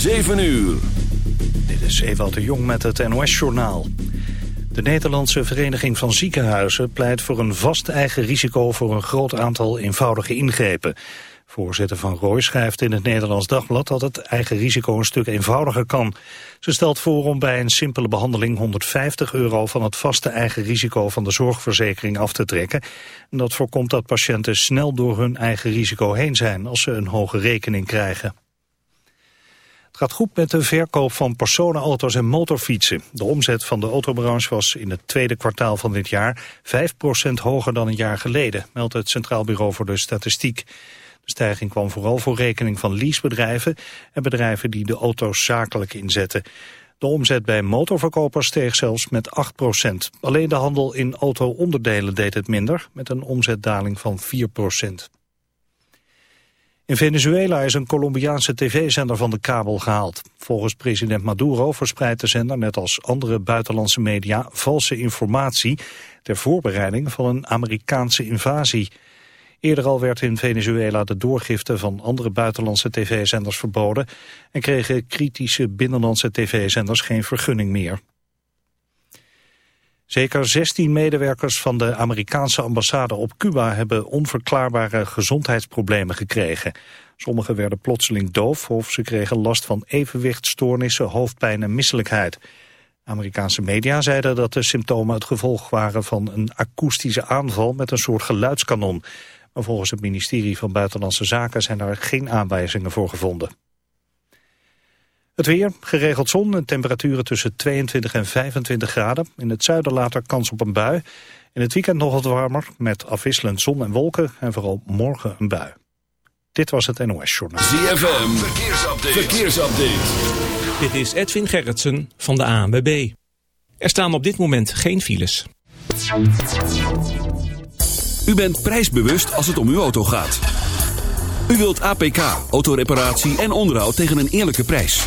7 uur. Dit is Ewald de Jong met het NOS-journaal. De Nederlandse Vereniging van Ziekenhuizen pleit voor een vast eigen risico voor een groot aantal eenvoudige ingrepen. Voorzitter Van Rooij schrijft in het Nederlands Dagblad dat het eigen risico een stuk eenvoudiger kan. Ze stelt voor om bij een simpele behandeling 150 euro van het vaste eigen risico van de zorgverzekering af te trekken. En dat voorkomt dat patiënten snel door hun eigen risico heen zijn als ze een hoge rekening krijgen. Het gaat goed met de verkoop van personenauto's en motorfietsen. De omzet van de autobranche was in het tweede kwartaal van dit jaar 5% hoger dan een jaar geleden, meldt het Centraal Bureau voor de Statistiek. De stijging kwam vooral voor rekening van leasebedrijven en bedrijven die de auto's zakelijk inzetten. De omzet bij motorverkopers steeg zelfs met 8%. Alleen de handel in auto-onderdelen deed het minder, met een omzetdaling van 4%. In Venezuela is een Colombiaanse tv-zender van de kabel gehaald. Volgens president Maduro verspreidt de zender, net als andere buitenlandse media, valse informatie ter voorbereiding van een Amerikaanse invasie. Eerder al werd in Venezuela de doorgifte van andere buitenlandse tv-zenders verboden en kregen kritische binnenlandse tv-zenders geen vergunning meer. Zeker 16 medewerkers van de Amerikaanse ambassade op Cuba hebben onverklaarbare gezondheidsproblemen gekregen. Sommigen werden plotseling doof of ze kregen last van evenwichtstoornissen, hoofdpijn en misselijkheid. Amerikaanse media zeiden dat de symptomen het gevolg waren van een akoestische aanval met een soort geluidskanon. Maar volgens het ministerie van Buitenlandse Zaken zijn daar geen aanwijzingen voor gevonden. Het weer, geregeld zon en temperaturen tussen 22 en 25 graden. In het zuiden later kans op een bui. In het weekend nog wat warmer met afwisselend zon en wolken en vooral morgen een bui. Dit was het NOS Journaal. ZFM, verkeersupdate. verkeersupdate. Dit is Edwin Gerritsen van de ANWB. Er staan op dit moment geen files. U bent prijsbewust als het om uw auto gaat. U wilt APK, autoreparatie en onderhoud tegen een eerlijke prijs.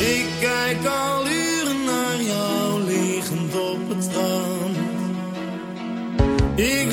Ik kijk al uren naar jou liggend op het strand. Ik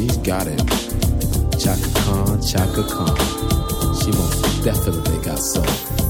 she's got it. Chaka Khan, Chaka Khan. She most definitely got soul.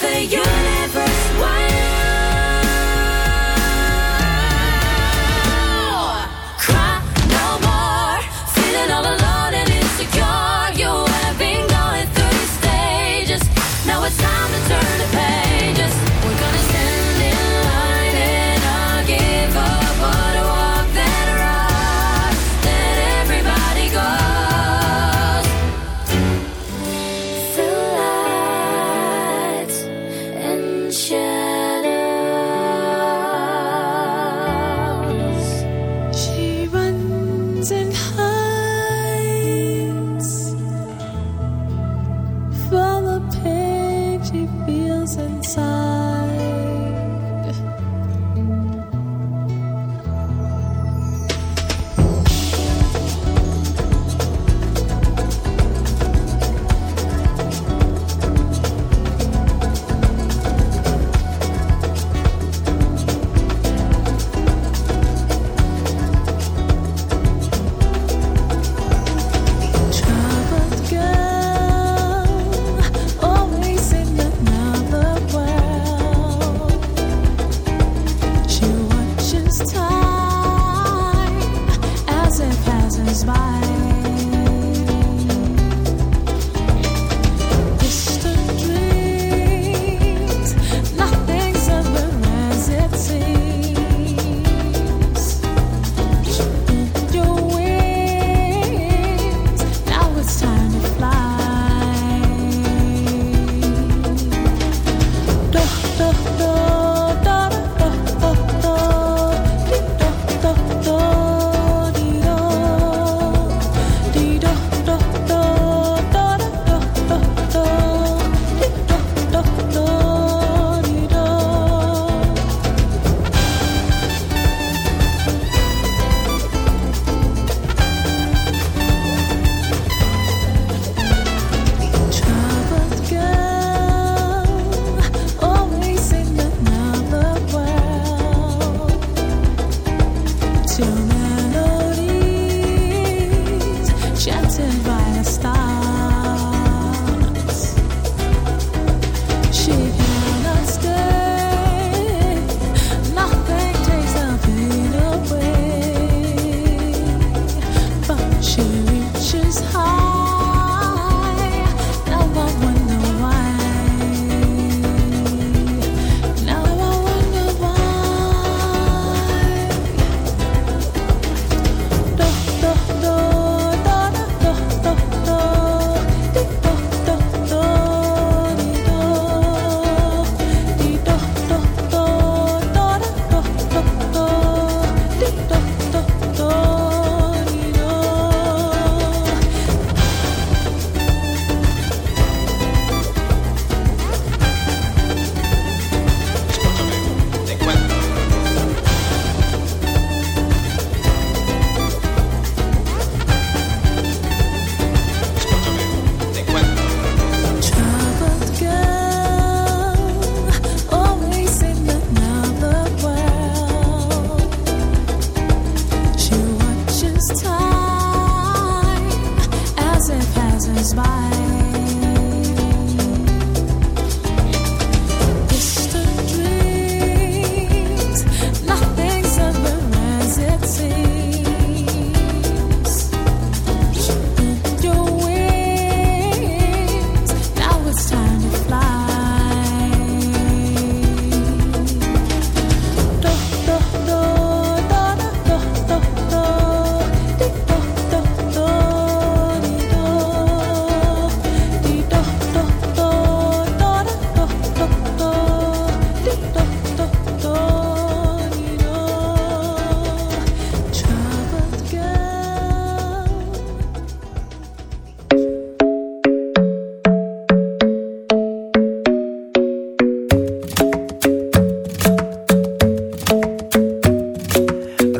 The universe?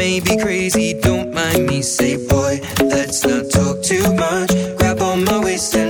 may be crazy, don't mind me. Say, boy, let's not talk too much. Grab on my waist and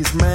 is man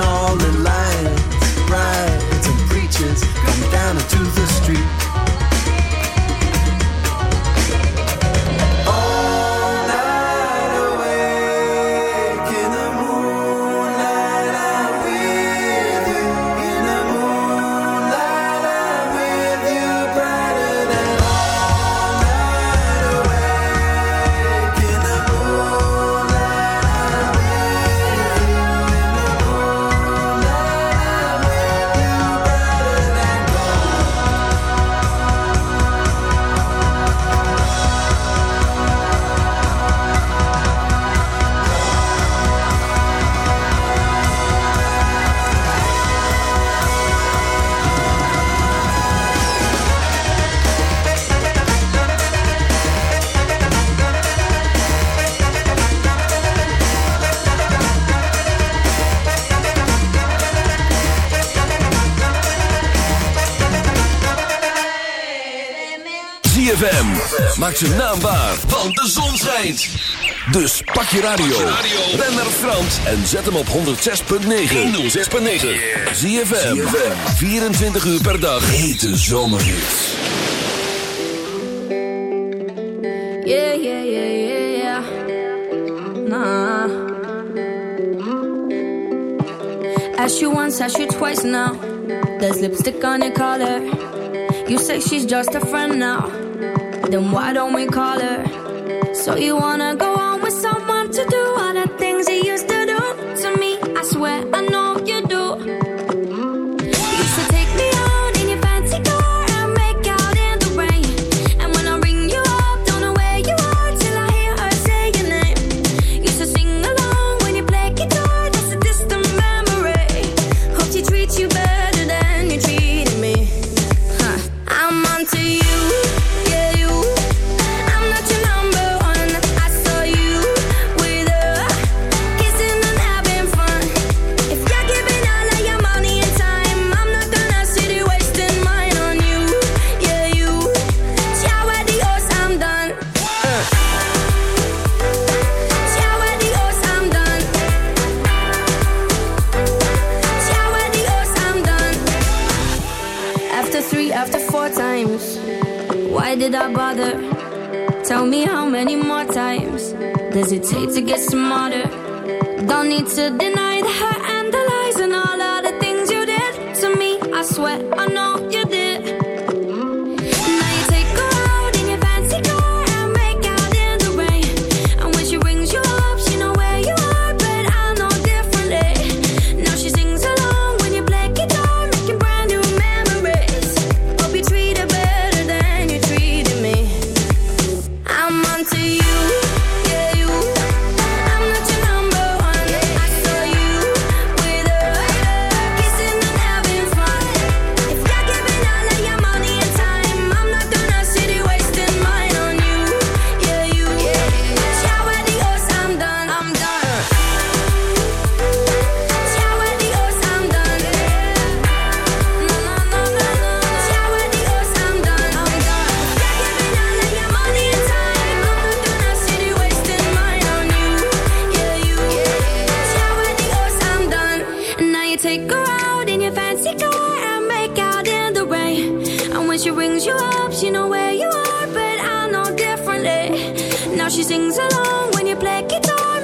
all in. Dus pak je radio. Ben naar Frans en zet hem op 106.9. 106.9. Zie je 24 uur per dag. Hete zomerhits. Yeah, yeah, yeah, yeah, yeah. Nah. Ask you once, ask you twice now. There's lipstick on your collar. You say she's just a friend now. Then why don't we call her? So you wanna go Take her out in your fancy car and make out in the rain. And when she rings you up, she know where you are, but I know differently. Now she sings along when you play guitar.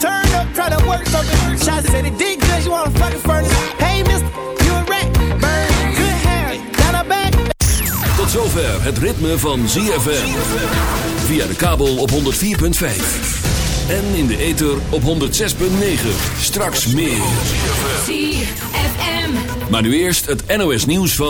turn up, try to work something. Shots said it did good, you wanna fucking furnace. Hey, mister, you a rat. Burn, good hair, down her back. Tot zover het ritme van ZFM. Via de kabel op 104.5. En in de ether op 106.9. Straks meer. ZFM. Maar nu eerst het NOS nieuws van...